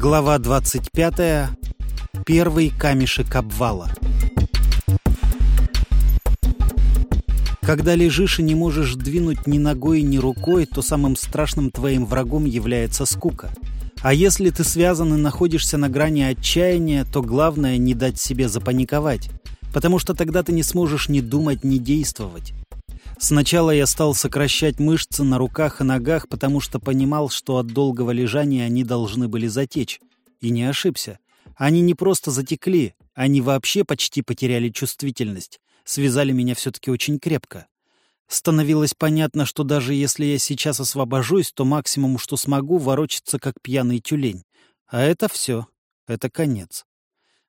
Глава 25. Первый камешек обвала. Когда лежишь и не можешь двинуть ни ногой, ни рукой, то самым страшным твоим врагом является скука. А если ты связан и находишься на грани отчаяния, то главное не дать себе запаниковать, потому что тогда ты не сможешь ни думать, ни действовать. Сначала я стал сокращать мышцы на руках и ногах, потому что понимал, что от долгого лежания они должны были затечь. И не ошибся. Они не просто затекли, они вообще почти потеряли чувствительность. Связали меня все-таки очень крепко. Становилось понятно, что даже если я сейчас освобожусь, то максимум, что смогу, ворочаться как пьяный тюлень. А это все. Это конец.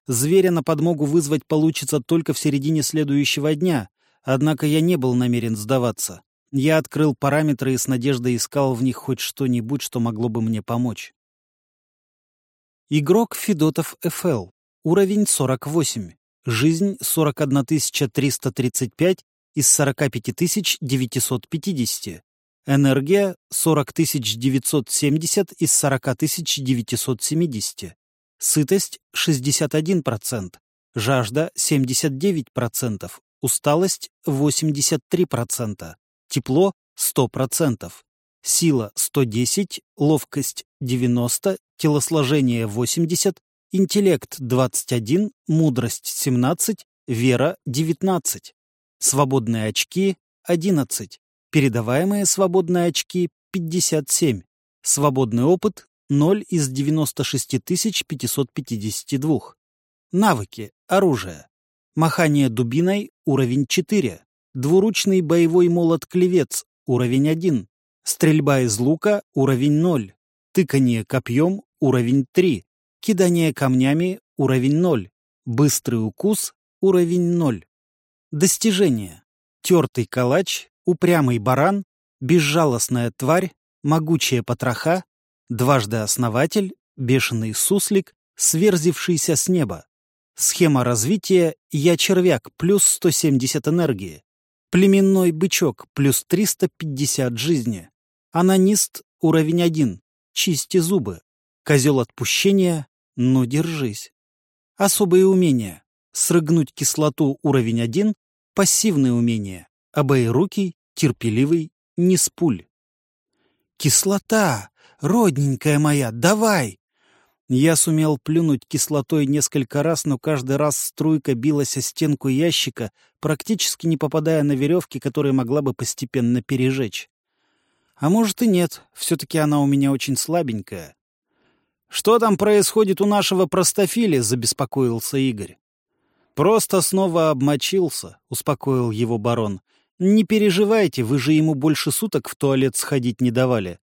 Зверя на подмогу вызвать получится только в середине следующего дня, Однако я не был намерен сдаваться. Я открыл параметры и с надеждой искал в них хоть что-нибудь, что могло бы мне помочь. Игрок Федотов ФЛ. Уровень 48. Жизнь 41335 из 45950. Энергия 40970 из 40970. Сытость 61%. Жажда 79%. Усталость — 83%. Тепло — 100%. Сила — 110, ловкость — 90, телосложение — 80, интеллект — 21, мудрость — 17, вера — 19. Свободные очки — 11. Передаваемые свободные очки — 57. Свободный опыт — 0 из 96 552. Навыки. Оружие. Махание дубиной – уровень 4. Двуручный боевой молот-клевец – уровень 1. Стрельба из лука – уровень 0. Тыкание копьем – уровень 3. Кидание камнями – уровень 0. Быстрый укус – уровень 0. Достижения. Тертый калач, упрямый баран, безжалостная тварь, могучая потроха, дважды основатель, бешеный суслик, сверзившийся с неба. Схема развития «Я червяк» плюс 170 энергии. Племенной бычок плюс 350 жизни. Анонист уровень 1. Чисти зубы. Козел отпущения. Ну, держись. Особые умения. Срыгнуть кислоту уровень 1. Пассивные умения. Обоирукий, терпеливый, не с пуль. «Кислота! Родненькая моя, давай!» Я сумел плюнуть кислотой несколько раз, но каждый раз струйка билась о стенку ящика, практически не попадая на веревки, которые могла бы постепенно пережечь. А может и нет, все-таки она у меня очень слабенькая. «Что там происходит у нашего простофиля?» — забеспокоился Игорь. «Просто снова обмочился», — успокоил его барон. «Не переживайте, вы же ему больше суток в туалет сходить не давали.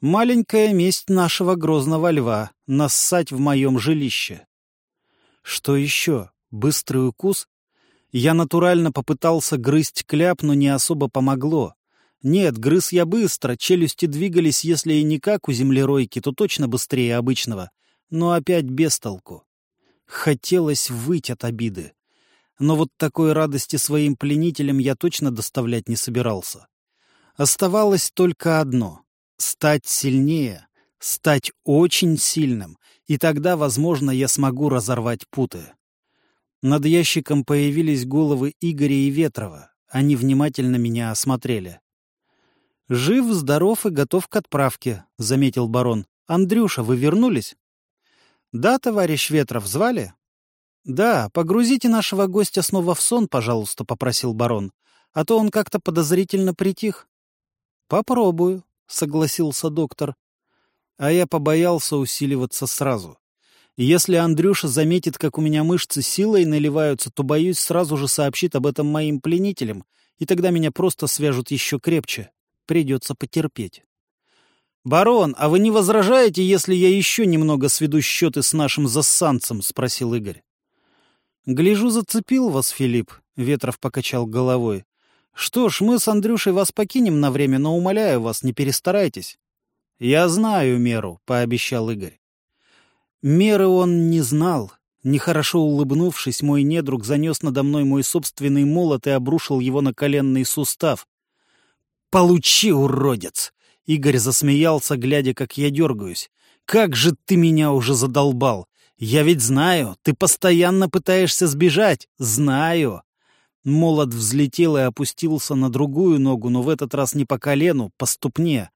Маленькая месть нашего грозного льва — нассать в моем жилище. Что еще? Быстрый укус? Я натурально попытался грызть кляп, но не особо помогло. Нет, грыз я быстро, челюсти двигались, если и не как у землеройки, то точно быстрее обычного. Но опять без толку. Хотелось выть от обиды. Но вот такой радости своим пленителям я точно доставлять не собирался. Оставалось только одно стать сильнее, стать очень сильным, и тогда, возможно, я смогу разорвать путы. Над ящиком появились головы Игоря и Ветрова. Они внимательно меня осмотрели. «Жив, здоров и готов к отправке», — заметил барон. «Андрюша, вы вернулись?» «Да, товарищ Ветров, звали?» «Да, погрузите нашего гостя снова в сон, пожалуйста», — попросил барон. «А то он как-то подозрительно притих». «Попробую», — согласился доктор. А я побоялся усиливаться сразу. Если Андрюша заметит, как у меня мышцы силой наливаются, то, боюсь, сразу же сообщит об этом моим пленителям, и тогда меня просто свяжут еще крепче. Придется потерпеть. «Барон, а вы не возражаете, если я еще немного сведу счеты с нашим зассанцем?» — спросил Игорь. «Гляжу, зацепил вас, Филипп», — Ветров покачал головой. Что ж, мы с Андрюшей вас покинем на время, но, умоляю вас, не перестарайтесь. Я знаю меру, — пообещал Игорь. Меры он не знал. Нехорошо улыбнувшись, мой недруг занес надо мной мой собственный молот и обрушил его на коленный сустав. «Получи, уродец!» Игорь засмеялся, глядя, как я дергаюсь. как же ты меня уже задолбал! Я ведь знаю, ты постоянно пытаешься сбежать. Знаю. Молот взлетел и опустился на другую ногу, но в этот раз не по колену, по ступне.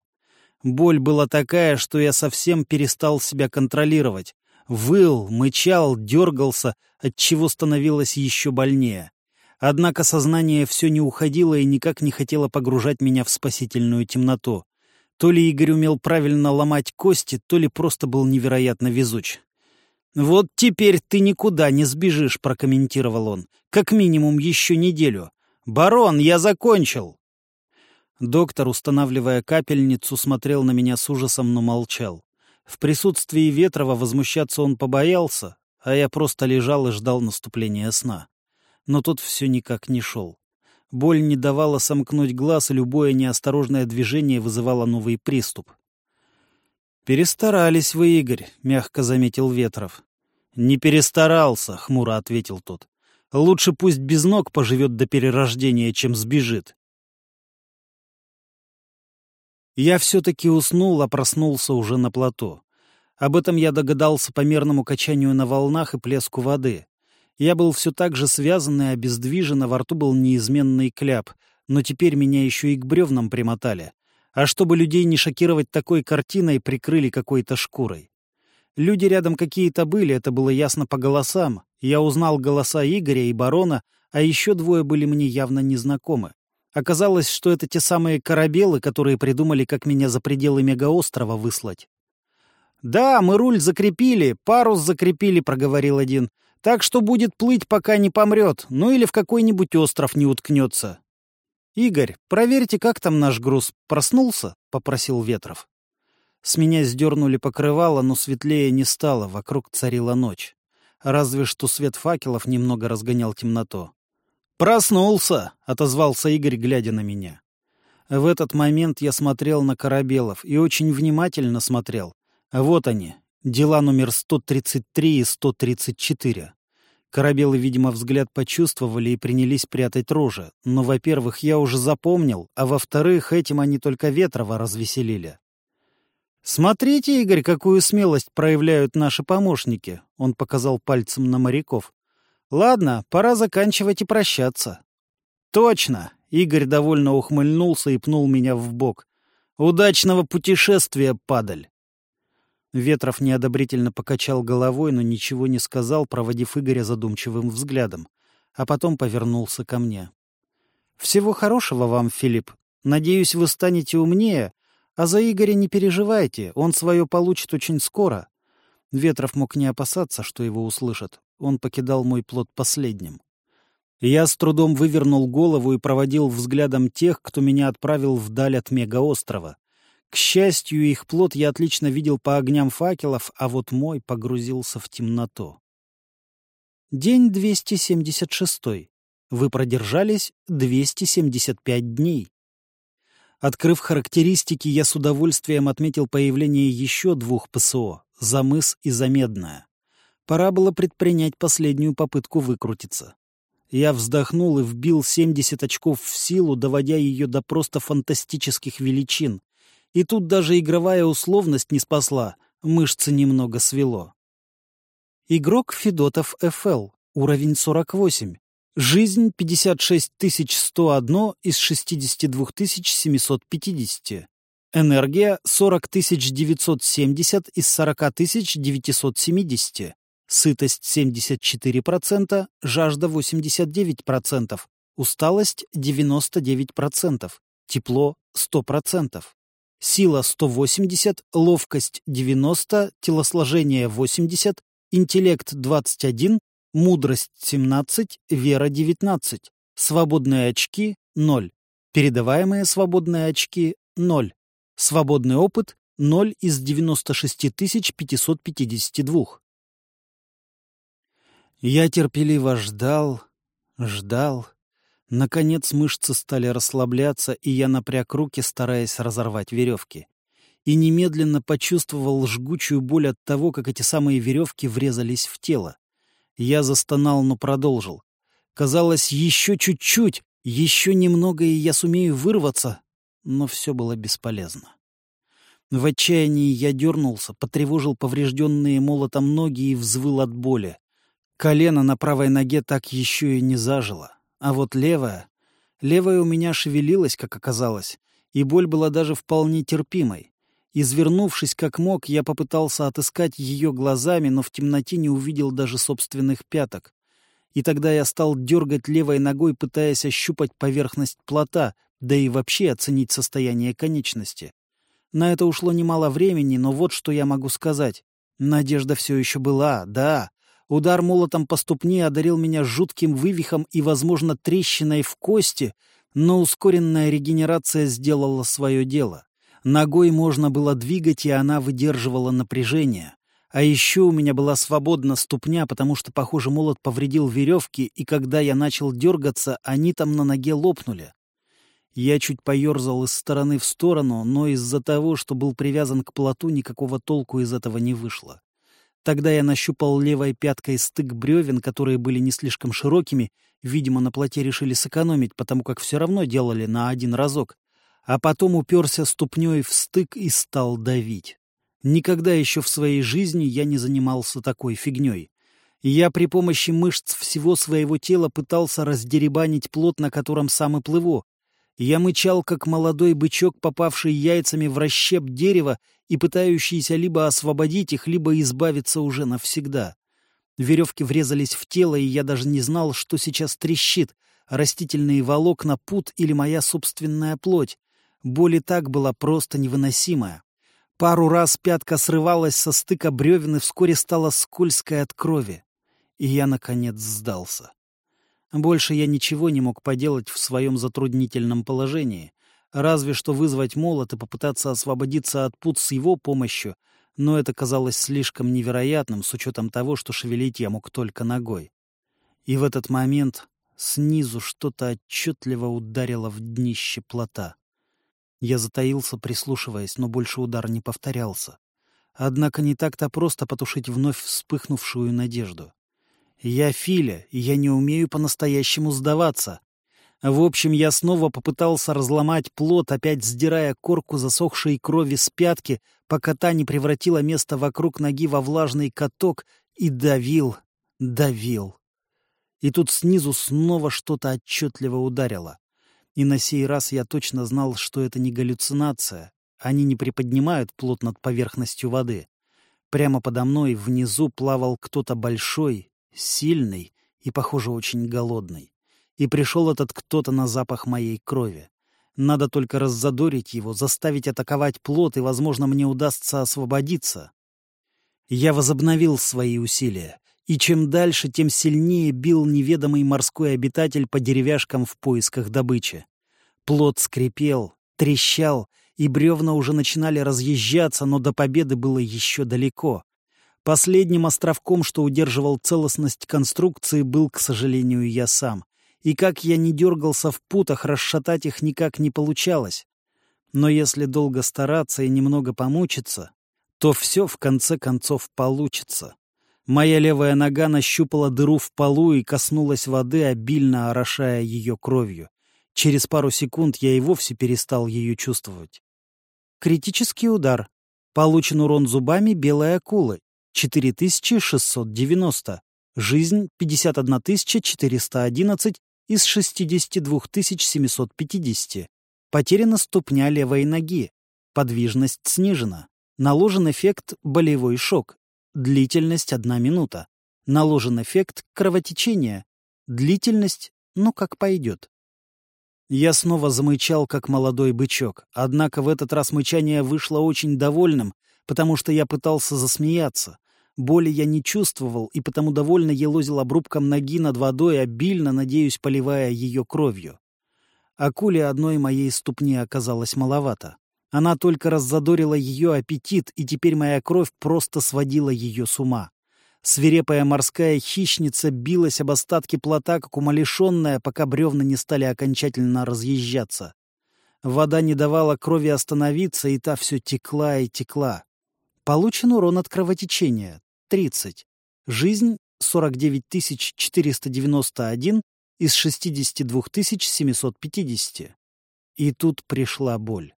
Боль была такая, что я совсем перестал себя контролировать. Выл, мычал, дергался, отчего становилось еще больнее. Однако сознание все не уходило и никак не хотело погружать меня в спасительную темноту. То ли Игорь умел правильно ломать кости, то ли просто был невероятно везуч. «Вот теперь ты никуда не сбежишь», — прокомментировал он. «Как минимум еще неделю. Барон, я закончил!» Доктор, устанавливая капельницу, смотрел на меня с ужасом, но молчал. В присутствии Ветрова возмущаться он побоялся, а я просто лежал и ждал наступления сна. Но тот все никак не шел. Боль не давала сомкнуть глаз, и любое неосторожное движение вызывало новый приступ. «Перестарались вы, Игорь», — мягко заметил Ветров. «Не перестарался», — хмуро ответил тот. «Лучше пусть без ног поживет до перерождения, чем сбежит». Я все-таки уснул, а проснулся уже на плато. Об этом я догадался по мерному качанию на волнах и плеску воды. Я был все так же связан и обездвижен, а во рту был неизменный кляп, но теперь меня еще и к бревнам примотали. А чтобы людей не шокировать такой картиной, прикрыли какой-то шкурой. Люди рядом какие-то были, это было ясно по голосам. Я узнал голоса Игоря и барона, а еще двое были мне явно незнакомы. Оказалось, что это те самые корабелы, которые придумали, как меня за пределы мегаострова выслать. «Да, мы руль закрепили, парус закрепили», — проговорил один. «Так что будет плыть, пока не помрет, ну или в какой-нибудь остров не уткнется». «Игорь, проверьте, как там наш груз. Проснулся?» — попросил Ветров. С меня сдернули покрывало, но светлее не стало, вокруг царила ночь. Разве что свет факелов немного разгонял темноту. «Проснулся!» — отозвался Игорь, глядя на меня. В этот момент я смотрел на Корабелов и очень внимательно смотрел. Вот они, дела номер 133 и 134. Корабелы, видимо, взгляд почувствовали и принялись прятать рожи. Но, во-первых, я уже запомнил, а во-вторых, этим они только Ветрова развеселили. «Смотрите, Игорь, какую смелость проявляют наши помощники!» — он показал пальцем на моряков. Ладно, пора заканчивать и прощаться. Точно. Игорь довольно ухмыльнулся и пнул меня в бок. Удачного путешествия, падаль. Ветров неодобрительно покачал головой, но ничего не сказал, проводив Игоря задумчивым взглядом, а потом повернулся ко мне. «Всего хорошего вам, Филипп. Надеюсь, вы станете умнее, а за Игоря не переживайте, он свое получит очень скоро». Ветров мог не опасаться, что его услышат. Он покидал мой плод последним. Я с трудом вывернул голову и проводил взглядом тех, кто меня отправил вдаль от мегаострова. К счастью, их плод я отлично видел по огням факелов, а вот мой погрузился в темноту. День 276. Вы продержались 275 дней. Открыв характеристики, я с удовольствием отметил появление еще двух ПСО — Замыс и Замедная. Пора было предпринять последнюю попытку выкрутиться. Я вздохнул и вбил 70 очков в силу, доводя ее до просто фантастических величин. И тут даже игровая условность не спасла, мышцы немного свело. Игрок Федотов ФЛ, уровень 48. Жизнь 56101 из 62 750. Энергия 40970 из 40970. Сытость 74%, жажда 89%, усталость 99%, тепло 100%, сила 180, ловкость 90, телосложение 80, интеллект 21, мудрость 17, вера 19, свободные очки 0, передаваемые свободные очки 0, свободный опыт 0 из 96 552. Я терпеливо ждал, ждал. Наконец мышцы стали расслабляться, и я напряг руки, стараясь разорвать веревки. И немедленно почувствовал жгучую боль от того, как эти самые веревки врезались в тело. Я застонал, но продолжил. Казалось, еще чуть-чуть, еще немного, и я сумею вырваться, но все было бесполезно. В отчаянии я дернулся, потревожил поврежденные молотом ноги и взвыл от боли. Колено на правой ноге так еще и не зажило. А вот левая... Левая у меня шевелилась, как оказалось, и боль была даже вполне терпимой. Извернувшись как мог, я попытался отыскать ее глазами, но в темноте не увидел даже собственных пяток. И тогда я стал дергать левой ногой, пытаясь ощупать поверхность плота, да и вообще оценить состояние конечности. На это ушло немало времени, но вот что я могу сказать. Надежда все еще была, да. Удар молотом по ступне одарил меня жутким вывихом и, возможно, трещиной в кости, но ускоренная регенерация сделала свое дело. Ногой можно было двигать, и она выдерживала напряжение. А еще у меня была свободна ступня, потому что, похоже, молот повредил веревки, и когда я начал дергаться, они там на ноге лопнули. Я чуть поерзал из стороны в сторону, но из-за того, что был привязан к плоту, никакого толку из этого не вышло. Тогда я нащупал левой пяткой стык бревен, которые были не слишком широкими, видимо, на плоте решили сэкономить, потому как все равно делали на один разок, а потом уперся ступней в стык и стал давить. Никогда еще в своей жизни я не занимался такой фигней. Я при помощи мышц всего своего тела пытался раздеребанить плот, на котором сам и плыву, я мычал, как молодой бычок, попавший яйцами в расщеп дерева и пытающийся либо освободить их, либо избавиться уже навсегда. Веревки врезались в тело, и я даже не знал, что сейчас трещит — растительные волокна, пут или моя собственная плоть. Боль и так была просто невыносимая. Пару раз пятка срывалась со стыка бревен и вскоре стала скользкой от крови. И я, наконец, сдался. Больше я ничего не мог поделать в своем затруднительном положении, разве что вызвать молот и попытаться освободиться от пут с его помощью, но это казалось слишком невероятным с учетом того, что шевелить я мог только ногой. И в этот момент снизу что-то отчетливо ударило в днище плота. Я затаился, прислушиваясь, но больше удар не повторялся. Однако не так-то просто потушить вновь вспыхнувшую надежду. Я Филя, и я не умею по-настоящему сдаваться. В общем, я снова попытался разломать плод, опять сдирая корку засохшей крови с пятки, пока та не превратила место вокруг ноги во влажный каток, и давил, давил. И тут снизу снова что-то отчетливо ударило. И на сей раз я точно знал, что это не галлюцинация. Они не приподнимают плод над поверхностью воды. Прямо подо мной внизу плавал кто-то большой, сильный и, похоже, очень голодный. И пришел этот кто-то на запах моей крови. Надо только раззадорить его, заставить атаковать плод, и, возможно, мне удастся освободиться. Я возобновил свои усилия, и чем дальше, тем сильнее бил неведомый морской обитатель по деревяшкам в поисках добычи. Плод скрипел, трещал, и бревна уже начинали разъезжаться, но до победы было еще далеко. Последним островком, что удерживал целостность конструкции, был, к сожалению, я сам. И как я не дергался в путах, расшатать их никак не получалось. Но если долго стараться и немного помучиться, то все в конце концов получится. Моя левая нога нащупала дыру в полу и коснулась воды, обильно орошая ее кровью. Через пару секунд я и вовсе перестал ее чувствовать. Критический удар. Получен урон зубами белой акулы. 4690. Жизнь 51411 из 62750. Потеряна ступня левой ноги. Подвижность снижена. Наложен эффект болевой шок. Длительность 1 минута. Наложен эффект кровотечения. Длительность, ну как пойдет. Я снова замычал, как молодой бычок. Однако в этот раз мычание вышло очень довольным, потому что я пытался засмеяться. Боли я не чувствовал, и потому довольно елозил обрубком ноги над водой, обильно, надеюсь, поливая ее кровью. Акуле одной моей ступни оказалось маловато. Она только раззадорила ее аппетит, и теперь моя кровь просто сводила ее с ума. Свирепая морская хищница билась об остатки плота, как умалишенная, пока бревна не стали окончательно разъезжаться. Вода не давала крови остановиться, и та все текла и текла. Получен урон от кровотечения. 30. Жизнь 49 491 из 62 750. И тут пришла боль.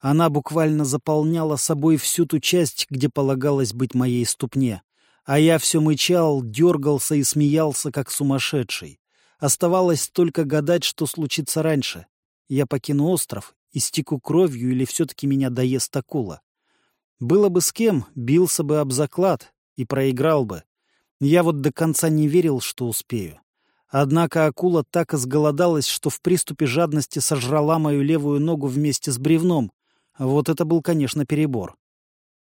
Она буквально заполняла собой всю ту часть, где полагалось быть моей ступне. А я все мычал, дергался и смеялся, как сумасшедший. Оставалось только гадать, что случится раньше. Я покину остров, истеку кровью или все-таки меня доест акула. Было бы с кем, бился бы об заклад и проиграл бы. Я вот до конца не верил, что успею. Однако акула так изголодалась, что в приступе жадности сожрала мою левую ногу вместе с бревном. Вот это был, конечно, перебор.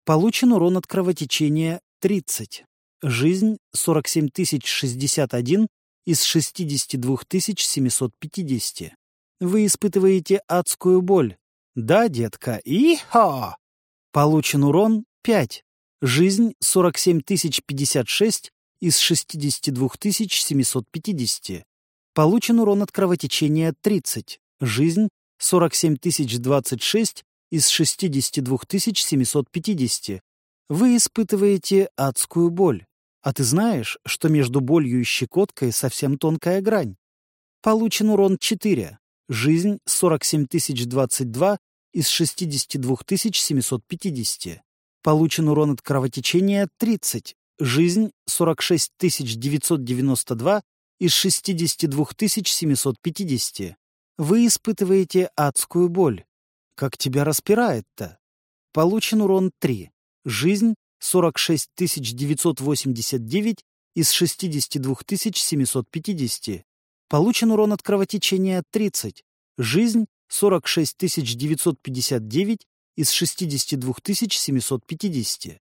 Получен урон от кровотечения 30. Жизнь 47 061 из 62 750. Вы испытываете адскую боль. Да, детка, и-хо! Получен урон 5. Жизнь 47 056 из 62 750. Получен урон от кровотечения 30. Жизнь 47 026 из 62 750. Вы испытываете адскую боль. А ты знаешь, что между болью и щекоткой совсем тонкая грань? Получен урон 4. Жизнь 47 022 из 62 750. Получен урон от кровотечения 30. Жизнь 46 992 из 62 750. Вы испытываете адскую боль. Как тебя распирает-то? Получен урон 3. Жизнь 46 989 из 62 750. Получен урон от кровотечения 30. Жизнь 46 959 из 62 750.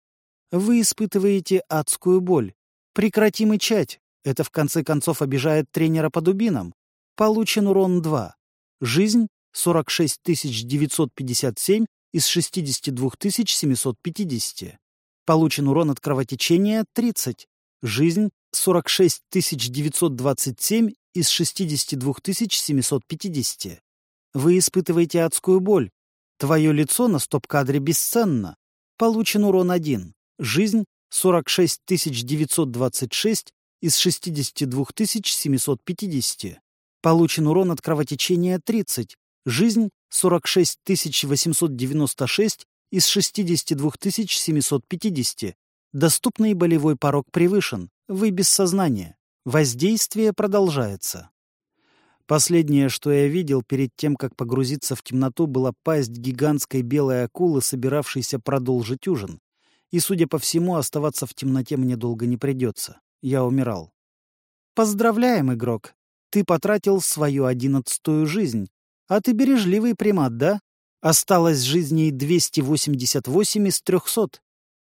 Вы испытываете адскую боль. Прекрати мычать. Это в конце концов обижает тренера по дубинам. Получен урон 2. Жизнь 46 957 из 62 750. Получен урон от кровотечения 30. Жизнь 46 927 из 62 750. Вы испытываете адскую боль. Твое лицо на стоп-кадре бесценно. Получен урон 1. Жизнь 46 926 из 62 750. Получен урон от кровотечения 30. Жизнь 46 896 из 62 750. Доступный болевой порог превышен. Вы без сознания. Воздействие продолжается. Последнее, что я видел перед тем, как погрузиться в темноту, была пасть гигантской белой акулы, собиравшейся продолжить ужин и, судя по всему, оставаться в темноте мне долго не придется. Я умирал. «Поздравляем, игрок! Ты потратил свою одиннадцатую жизнь. А ты бережливый примат, да? Осталось жизней 288 из 300.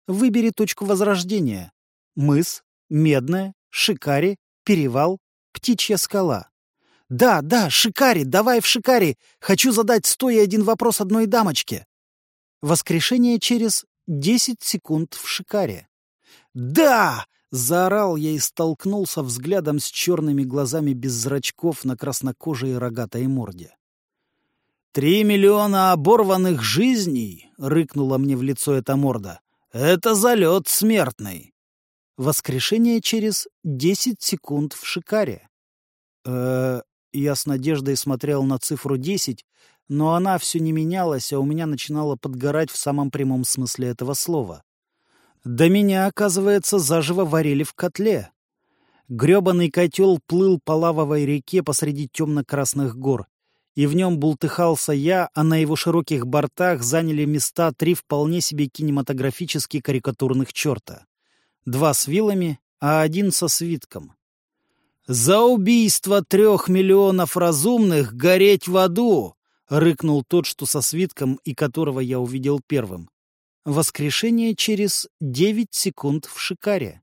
Выбери точку возрождения. Мыс, Медная, Шикари, Перевал, Птичья скала. Да, да, Шикари, давай в Шикари. Хочу задать сто и один вопрос одной дамочке. Воскрешение через Десять секунд в шикаре. «Да!» — заорал я и столкнулся взглядом с черными глазами без зрачков на краснокожей рогатой морде. «Три миллиона оборванных жизней!» — рыкнула мне в лицо эта морда. «Это залет смертный!» Воскрешение через десять секунд в шикаре. э Я с надеждой смотрел на цифру десять, но она все не менялась, а у меня начинала подгорать в самом прямом смысле этого слова. Да меня, оказывается, заживо варили в котле. Гребаный котел плыл по лавовой реке посреди темно-красных гор, и в нем бултыхался я, а на его широких бортах заняли места три вполне себе кинематографически карикатурных черта. Два с вилами, а один со свитком. «За убийство трех миллионов разумных гореть в аду!» — рыкнул тот, что со свитком и которого я увидел первым. Воскрешение через девять секунд в шикаре.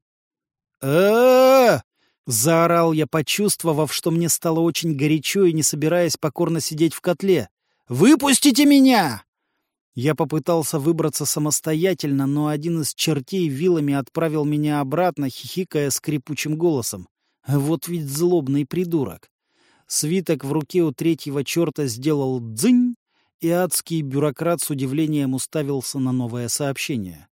э заорал я, почувствовав, что мне стало очень горячо и не собираясь покорно сидеть в котле. «Выпустите меня!» Я попытался выбраться самостоятельно, но один из чертей вилами отправил меня обратно, хихикая скрипучим голосом. Вот ведь злобный придурок. Свиток в руке у третьего черта сделал дзынь, и адский бюрократ с удивлением уставился на новое сообщение.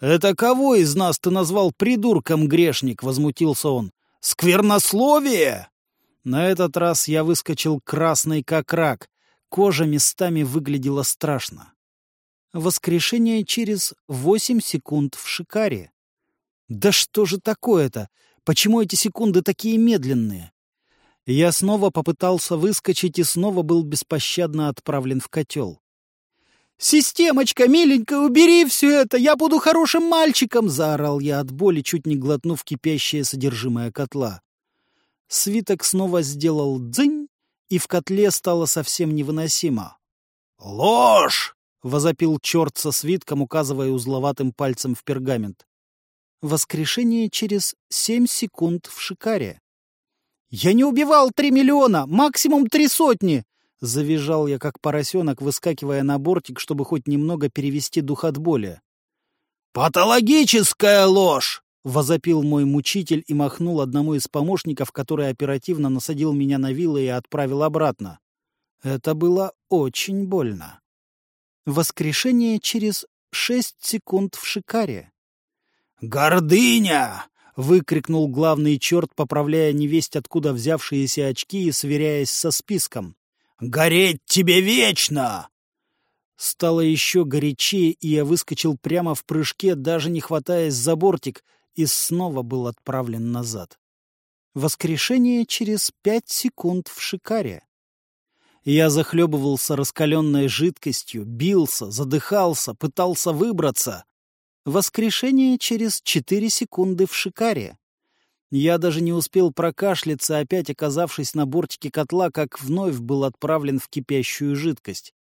«Это кого из нас ты назвал придурком, грешник?» — возмутился он. «Сквернословие!» На этот раз я выскочил красный как рак. Кожа местами выглядела страшно. Воскрешение через 8 секунд в шикаре. Да что же такое-то? Почему эти секунды такие медленные? Я снова попытался выскочить и снова был беспощадно отправлен в котел. «Системочка, миленькая, убери все это! Я буду хорошим мальчиком!» — заорал я от боли, чуть не глотнув кипящее содержимое котла. Свиток снова сделал дзынь, и в котле стало совсем невыносимо. «Ложь!» — возопил черт со свитком, указывая узловатым пальцем в пергамент. Воскрешение через семь секунд в шикаре. «Я не убивал три миллиона, максимум три сотни!» Завизжал я, как поросенок, выскакивая на бортик, чтобы хоть немного перевести дух от боли. «Патологическая ложь!» — возопил мой мучитель и махнул одному из помощников, который оперативно насадил меня на вилы и отправил обратно. Это было очень больно. Воскрешение через шесть секунд в шикаре. «Гордыня! выкрикнул главный черт, поправляя невесть откуда взявшиеся очки и сверяясь со списком. «Гореть тебе вечно!» Стало еще горячее, и я выскочил прямо в прыжке, даже не хватаясь за бортик, и снова был отправлен назад. Воскрешение через пять секунд в шикаре. Я захлебывался раскаленной жидкостью, бился, задыхался, пытался выбраться, Воскрешение через 4 секунды в шикаре. Я даже не успел прокашляться, опять оказавшись на бортике котла, как вновь был отправлен в кипящую жидкость.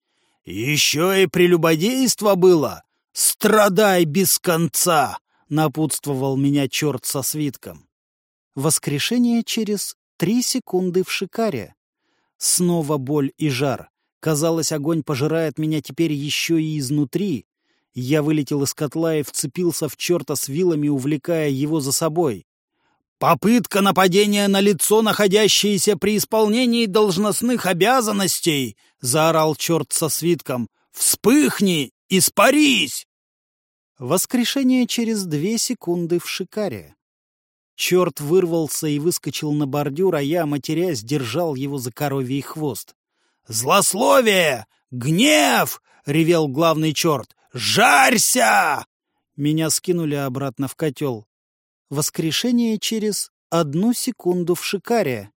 «Еще и прелюбодейство было! Страдай без конца!» — напутствовал меня черт со свитком. Воскрешение через три секунды в шикаре. Снова боль и жар. Казалось, огонь пожирает меня теперь еще и изнутри, я вылетел из котла и вцепился в черта с вилами, увлекая его за собой. «Попытка нападения на лицо, находящееся при исполнении должностных обязанностей!» — заорал черт со свитком. «Вспыхни! Испарись!» Воскрешение через две секунды в шикаре. Черт вырвался и выскочил на бордюр, а я, матерясь, держал его за коровий хвост. «Злословие! Гнев!» — ревел главный черт. «Жарься!» Меня скинули обратно в котел. Воскрешение через одну секунду в шикаре.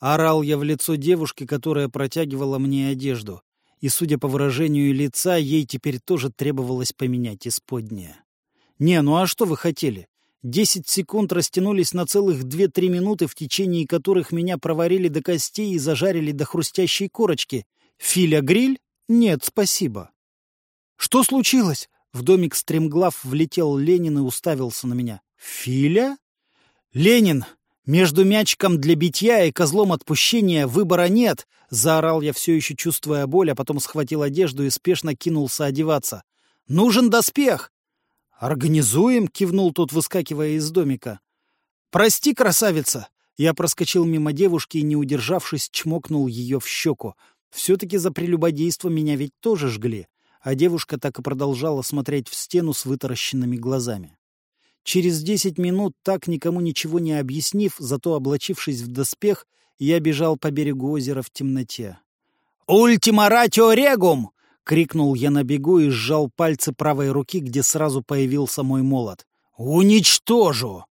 орал я в лицо девушки, которая протягивала мне одежду. И, судя по выражению лица, ей теперь тоже требовалось поменять исподнее. «Не, ну а что вы хотели? Десять секунд растянулись на целых две-три минуты, в течение которых меня проварили до костей и зажарили до хрустящей корочки. Филя-гриль? «Нет, спасибо». «Что случилось?» В домик стремглав влетел Ленин и уставился на меня. «Филя?» «Ленин! Между мячиком для битья и козлом отпущения выбора нет!» Заорал я, все еще чувствуя боль, а потом схватил одежду и спешно кинулся одеваться. «Нужен доспех!» «Организуем!» — кивнул тот, выскакивая из домика. «Прости, красавица!» Я проскочил мимо девушки и, не удержавшись, чмокнул ее в щеку. Все-таки за прелюбодейство меня ведь тоже жгли, а девушка так и продолжала смотреть в стену с вытаращенными глазами. Через десять минут, так никому ничего не объяснив, зато облачившись в доспех, я бежал по берегу озера в темноте. «Ультима ратио регум!» — крикнул я на бегу и сжал пальцы правой руки, где сразу появился мой молот. «Уничтожу!»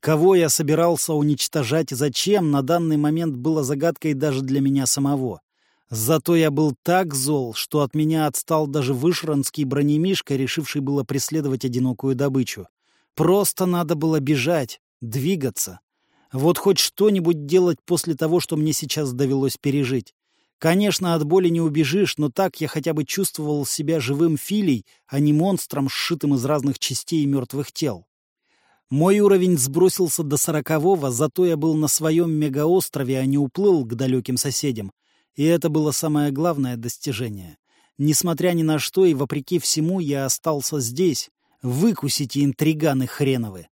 Кого я собирался уничтожать и зачем, на данный момент было загадкой даже для меня самого. Зато я был так зол, что от меня отстал даже вышранский бронемишка, решивший было преследовать одинокую добычу. Просто надо было бежать, двигаться. Вот хоть что-нибудь делать после того, что мне сейчас довелось пережить. Конечно, от боли не убежишь, но так я хотя бы чувствовал себя живым филей, а не монстром, сшитым из разных частей мертвых тел. Мой уровень сбросился до сорокового, зато я был на своем мегаострове, а не уплыл к далеким соседям. И это было самое главное достижение. Несмотря ни на что и вопреки всему, я остался здесь. Выкусите, интриганы хреновы.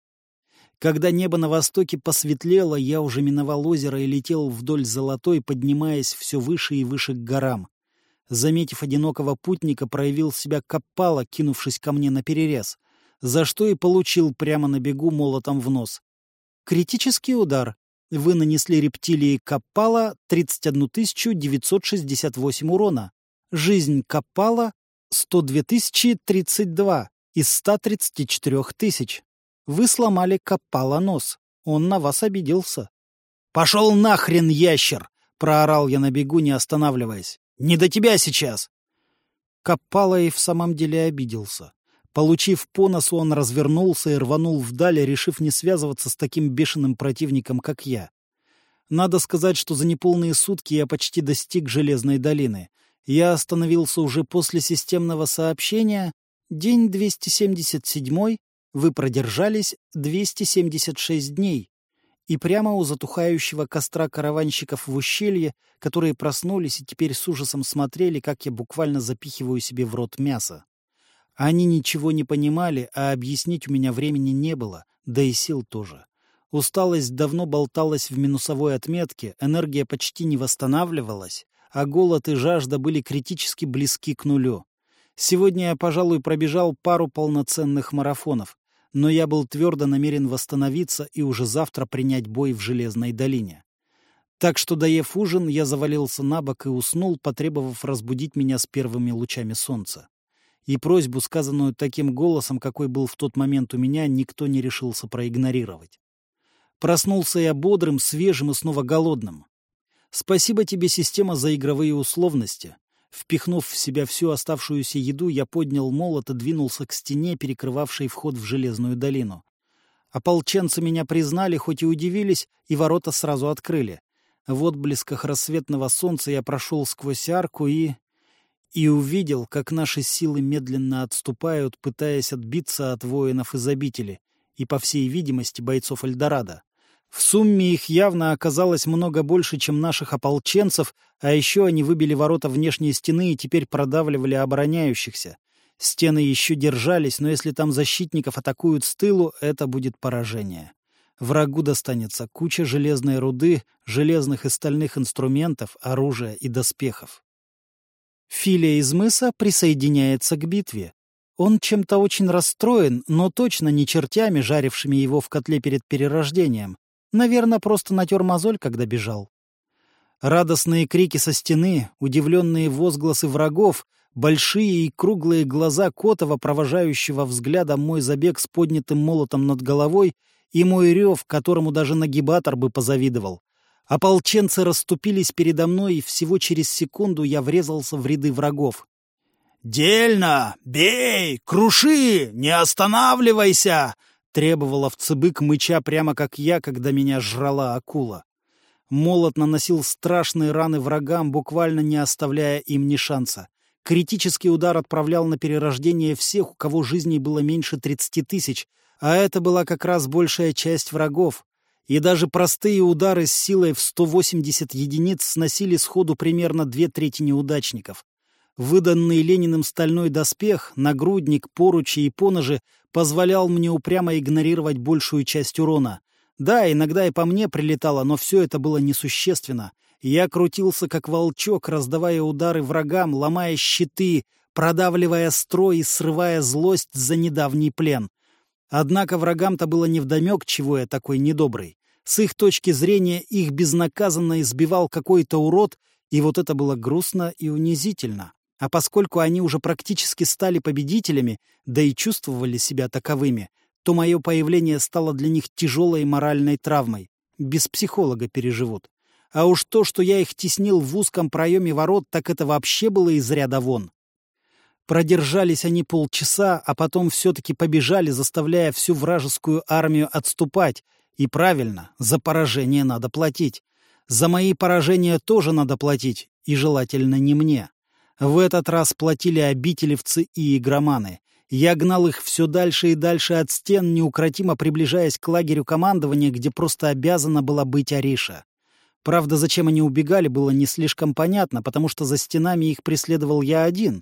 Когда небо на востоке посветлело, я уже миновал озеро и летел вдоль золотой, поднимаясь все выше и выше к горам. Заметив одинокого путника, проявил себя копало, кинувшись ко мне на перерез, за что и получил прямо на бегу молотом в нос. Критический удар. Вы нанесли рептилии Каппала 31 968 урона. Жизнь Капала — 102 032 из 134 тысяч. Вы сломали Капала нос. Он на вас обиделся. «Пошел нахрен, ящер!» — проорал я на бегу, не останавливаясь. «Не до тебя сейчас!» Капала и в самом деле обиделся. Получив по носу, он развернулся и рванул вдаль, решив не связываться с таким бешеным противником, как я. Надо сказать, что за неполные сутки я почти достиг Железной долины. Я остановился уже после системного сообщения. День 277, вы продержались 276 дней и прямо у затухающего костра караванщиков в ущелье, которые проснулись и теперь с ужасом смотрели, как я буквально запихиваю себе в рот мясо. Они ничего не понимали, а объяснить у меня времени не было, да и сил тоже. Усталость давно болталась в минусовой отметке, энергия почти не восстанавливалась, а голод и жажда были критически близки к нулю. Сегодня я, пожалуй, пробежал пару полноценных марафонов, но я был твердо намерен восстановиться и уже завтра принять бой в Железной долине. Так что, доев ужин, я завалился на бок и уснул, потребовав разбудить меня с первыми лучами солнца. И просьбу, сказанную таким голосом, какой был в тот момент у меня, никто не решился проигнорировать. Проснулся я бодрым, свежим и снова голодным. Спасибо тебе, система, за игровые условности. Впихнув в себя всю оставшуюся еду, я поднял молот и двинулся к стене, перекрывавшей вход в Железную долину. Ополченцы меня признали, хоть и удивились, и ворота сразу открыли. В отблесках рассветного солнца я прошел сквозь арку и... и увидел, как наши силы медленно отступают, пытаясь отбиться от воинов из обители и, по всей видимости, бойцов Эльдорадо. В сумме их явно оказалось много больше, чем наших ополченцев, а еще они выбили ворота внешней стены и теперь продавливали обороняющихся. Стены еще держались, но если там защитников атакуют с тылу, это будет поражение. Врагу достанется куча железной руды, железных и стальных инструментов, оружия и доспехов. Филия из мыса присоединяется к битве. Он чем-то очень расстроен, но точно не чертями, жарившими его в котле перед перерождением. Наверное, просто натер мозоль, когда бежал. Радостные крики со стены, удивленные возгласы врагов, большие и круглые глаза Котова, провожающего взглядом мой забег с поднятым молотом над головой, и мой рев, которому даже нагибатор бы позавидовал. Ополченцы расступились передо мной, и всего через секунду я врезался в ряды врагов. «Дельно! Бей! Круши! Не останавливайся!» Требовал овцебык, мыча прямо как я, когда меня жрала акула. Молот наносил страшные раны врагам, буквально не оставляя им ни шанса. Критический удар отправлял на перерождение всех, у кого жизней было меньше 30 тысяч, а это была как раз большая часть врагов. И даже простые удары с силой в 180 единиц сносили сходу примерно две трети неудачников. Выданный Лениным стальной доспех, нагрудник, поручи и поножи позволял мне упрямо игнорировать большую часть урона. Да, иногда и по мне прилетало, но все это было несущественно. Я крутился как волчок, раздавая удары врагам, ломая щиты, продавливая строй и срывая злость за недавний плен. Однако врагам-то было невдомек, чего я такой недобрый. С их точки зрения их безнаказанно избивал какой-то урод, и вот это было грустно и унизительно. А поскольку они уже практически стали победителями, да и чувствовали себя таковыми, то мое появление стало для них тяжелой моральной травмой. Без психолога переживут. А уж то, что я их теснил в узком проеме ворот, так это вообще было из ряда вон. Продержались они полчаса, а потом все-таки побежали, заставляя всю вражескую армию отступать. И правильно, за поражение надо платить. За мои поражения тоже надо платить, и желательно не мне. В этот раз платили обителевцы и игроманы. Я гнал их все дальше и дальше от стен, неукротимо приближаясь к лагерю командования, где просто обязана была быть Ариша. Правда, зачем они убегали, было не слишком понятно, потому что за стенами их преследовал я один.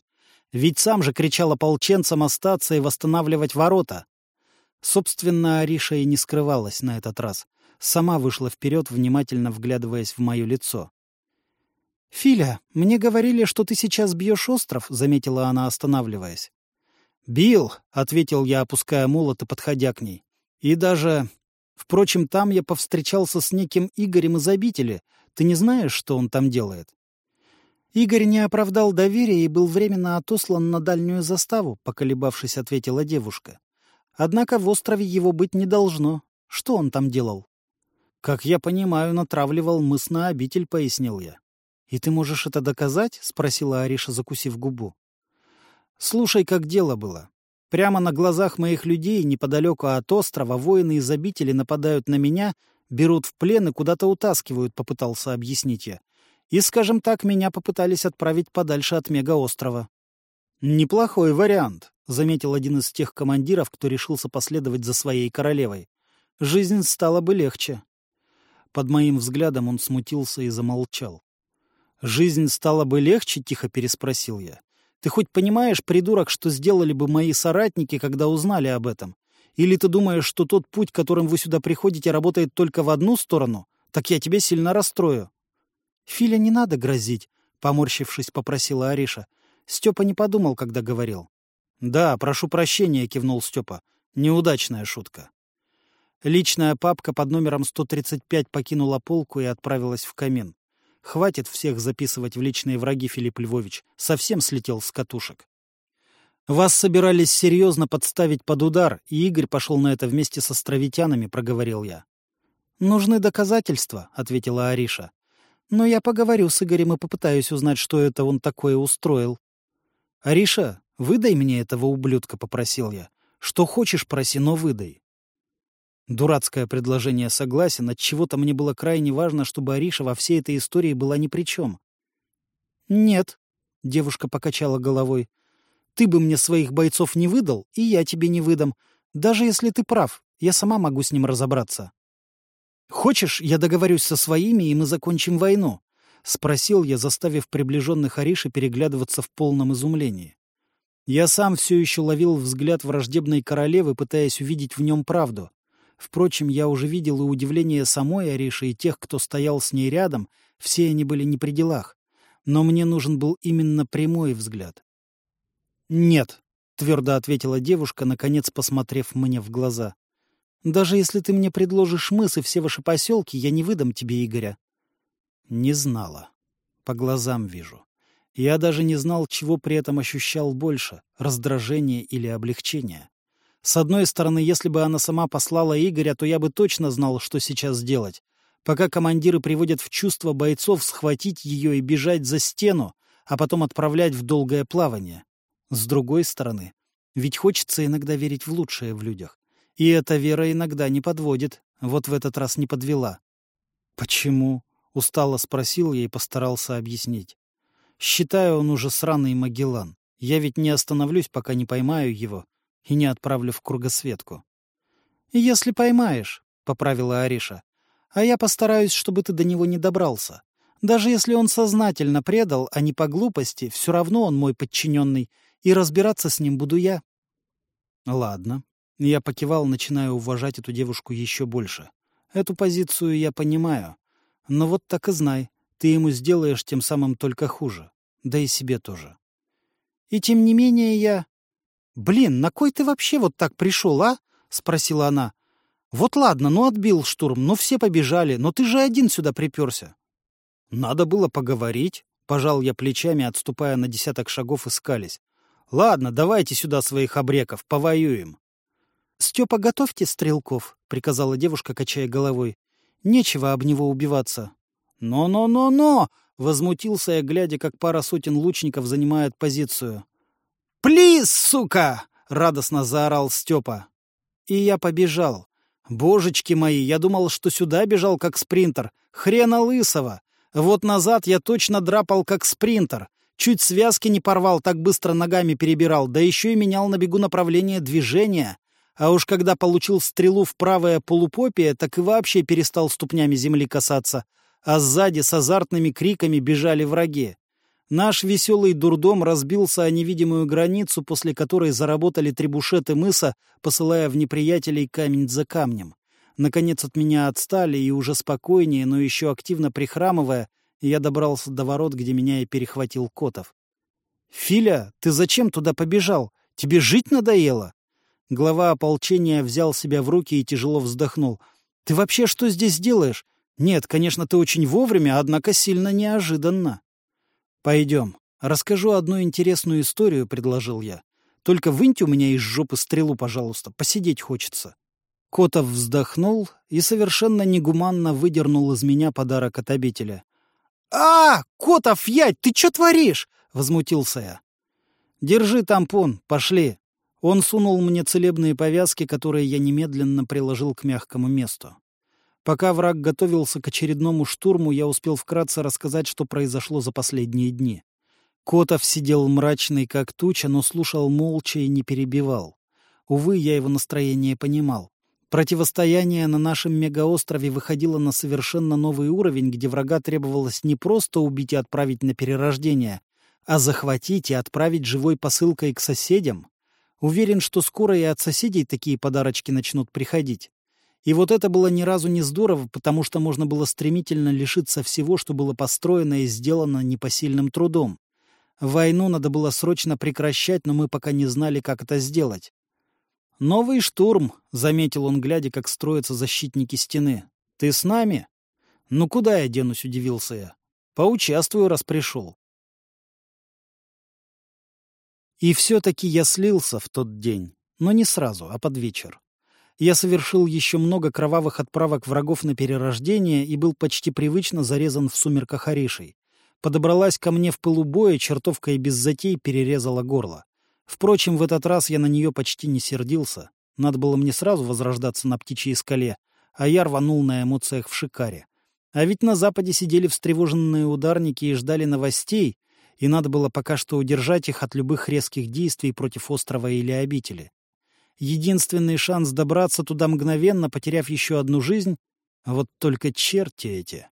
Ведь сам же кричал ополченцам остаться и восстанавливать ворота. Собственно, Ариша и не скрывалась на этот раз. Сама вышла вперед, внимательно вглядываясь в мое лицо. «Филя, мне говорили, что ты сейчас бьешь остров», — заметила она, останавливаясь. «Бил», — ответил я, опуская молот и подходя к ней. «И даже... Впрочем, там я повстречался с неким Игорем из обители. Ты не знаешь, что он там делает?» Игорь не оправдал доверия и был временно отослан на дальнюю заставу, поколебавшись, ответила девушка. Однако в острове его быть не должно. Что он там делал? Как я понимаю, натравливал мыс на обитель, пояснил я. И ты можешь это доказать? спросила Ариша, закусив губу. Слушай, как дело было. Прямо на глазах моих людей, неподалеку от острова, воины из обители нападают на меня, берут в плен и куда-то утаскивают, попытался объяснить я. И, скажем так, меня попытались отправить подальше от мегаострова. «Неплохой вариант», — заметил один из тех командиров, кто решился последовать за своей королевой. «Жизнь стала бы легче». Под моим взглядом он смутился и замолчал. «Жизнь стала бы легче?» — тихо переспросил я. «Ты хоть понимаешь, придурок, что сделали бы мои соратники, когда узнали об этом? Или ты думаешь, что тот путь, которым вы сюда приходите, работает только в одну сторону? Так я тебя сильно расстрою». «Филя, не надо грозить», — поморщившись, попросила Ариша. Степа не подумал, когда говорил. «Да, прошу прощения», — кивнул Степа. «Неудачная шутка». Личная папка под номером 135 покинула полку и отправилась в камин. Хватит всех записывать в личные враги, Филипп Львович. Совсем слетел с катушек. «Вас собирались серьезно подставить под удар, и Игорь пошел на это вместе с островитянами», — проговорил я. «Нужны доказательства», — ответила Ариша. Но я поговорю с Игорем и попытаюсь узнать, что это он такое устроил. «Ариша, выдай мне этого ублюдка», — попросил я. «Что хочешь, проси, но выдай». Дурацкое предложение согласен, от чего то мне было крайне важно, чтобы Ариша во всей этой истории была ни при чем. «Нет», — девушка покачала головой, — «ты бы мне своих бойцов не выдал, и я тебе не выдам. Даже если ты прав, я сама могу с ним разобраться». «Хочешь, я договорюсь со своими, и мы закончим войну?» — спросил я, заставив приближенных Ариши переглядываться в полном изумлении. Я сам все еще ловил взгляд враждебной королевы, пытаясь увидеть в нем правду. Впрочем, я уже видел и удивление самой Ариши, и тех, кто стоял с ней рядом, все они были не при делах. Но мне нужен был именно прямой взгляд. «Нет», — твердо ответила девушка, наконец посмотрев мне в глаза. Даже если ты мне предложишь мыс и все ваши поселки, я не выдам тебе Игоря. Не знала. По глазам вижу. Я даже не знал, чего при этом ощущал больше — раздражение или облегчение. С одной стороны, если бы она сама послала Игоря, то я бы точно знал, что сейчас делать. Пока командиры приводят в чувство бойцов схватить ее и бежать за стену, а потом отправлять в долгое плавание. С другой стороны, ведь хочется иногда верить в лучшее в людях. И эта вера иногда не подводит, вот в этот раз не подвела. «Почему?» — устало спросил я и постарался объяснить. «Считаю, он уже сраный Магеллан. Я ведь не остановлюсь, пока не поймаю его и не отправлю в кругосветку». «Если поймаешь», — поправила Ариша, — «а я постараюсь, чтобы ты до него не добрался. Даже если он сознательно предал, а не по глупости, все равно он мой подчиненный, и разбираться с ним буду я». «Ладно», я покивал, начиная уважать эту девушку еще больше. Эту позицию я понимаю. Но вот так и знай, ты ему сделаешь тем самым только хуже. Да и себе тоже. И тем не менее я... «Блин, на кой ты вообще вот так пришел, а?» — спросила она. «Вот ладно, ну отбил штурм, ну все побежали, но ты же один сюда приперся». «Надо было поговорить», — пожал я плечами, отступая на десяток шагов искались. «Ладно, давайте сюда своих обреков, повоюем». «Степа, готовьте стрелков», — приказала девушка, качая головой. «Нечего об него убиваться». «Но-но-но-но!» — возмутился я, глядя, как пара сотен лучников занимают позицию. «Плиз, сука!» — радостно заорал Степа. И я побежал. Божечки мои, я думал, что сюда бежал как спринтер. Хрена лысого! Вот назад я точно драпал как спринтер. Чуть связки не порвал, так быстро ногами перебирал, да еще и менял на бегу направление движения. А уж когда получил стрелу в правое полупопие, так и вообще перестал ступнями земли касаться. А сзади с азартными криками бежали враги. Наш веселый дурдом разбился о невидимую границу, после которой заработали требушеты мыса, посылая в неприятелей камень за камнем. Наконец от меня отстали, и уже спокойнее, но еще активно прихрамывая, я добрался до ворот, где меня и перехватил Котов. «Филя, ты зачем туда побежал? Тебе жить надоело?» Глава ополчения взял себя в руки и тяжело вздохнул. «Ты вообще что здесь делаешь? Нет, конечно, ты очень вовремя, однако сильно неожиданно». «Пойдем. Расскажу одну интересную историю», — предложил я. «Только выньте у меня из жопы стрелу, пожалуйста. Посидеть хочется». Котов вздохнул и совершенно негуманно выдернул из меня подарок от обителя. «А, Котов, ять, ты что творишь?» — возмутился я. «Держи тампон, пошли». Он сунул мне целебные повязки, которые я немедленно приложил к мягкому месту. Пока враг готовился к очередному штурму, я успел вкратце рассказать, что произошло за последние дни. Котов сидел мрачный, как туча, но слушал молча и не перебивал. Увы, я его настроение понимал. Противостояние на нашем мегаострове выходило на совершенно новый уровень, где врага требовалось не просто убить и отправить на перерождение, а захватить и отправить живой посылкой к соседям. Уверен, что скоро и от соседей такие подарочки начнут приходить. И вот это было ни разу не здорово, потому что можно было стремительно лишиться всего, что было построено и сделано непосильным трудом. Войну надо было срочно прекращать, но мы пока не знали, как это сделать. «Новый штурм», — заметил он, глядя, как строятся защитники стены. «Ты с нами?» «Ну куда я денусь?» — удивился я. «Поучаствую, раз пришел». И все-таки я слился в тот день, но не сразу, а под вечер. Я совершил еще много кровавых отправок врагов на перерождение и был почти привычно зарезан в сумерках Аришей. Подобралась ко мне в пылу боя, чертовка и без затей перерезала горло. Впрочем, в этот раз я на нее почти не сердился. Надо было мне сразу возрождаться на птичьей скале, а я рванул на эмоциях в шикаре. А ведь на западе сидели встревоженные ударники и ждали новостей, и надо было пока что удержать их от любых резких действий против острова или обители. Единственный шанс добраться туда мгновенно, потеряв еще одну жизнь, а вот только черти эти.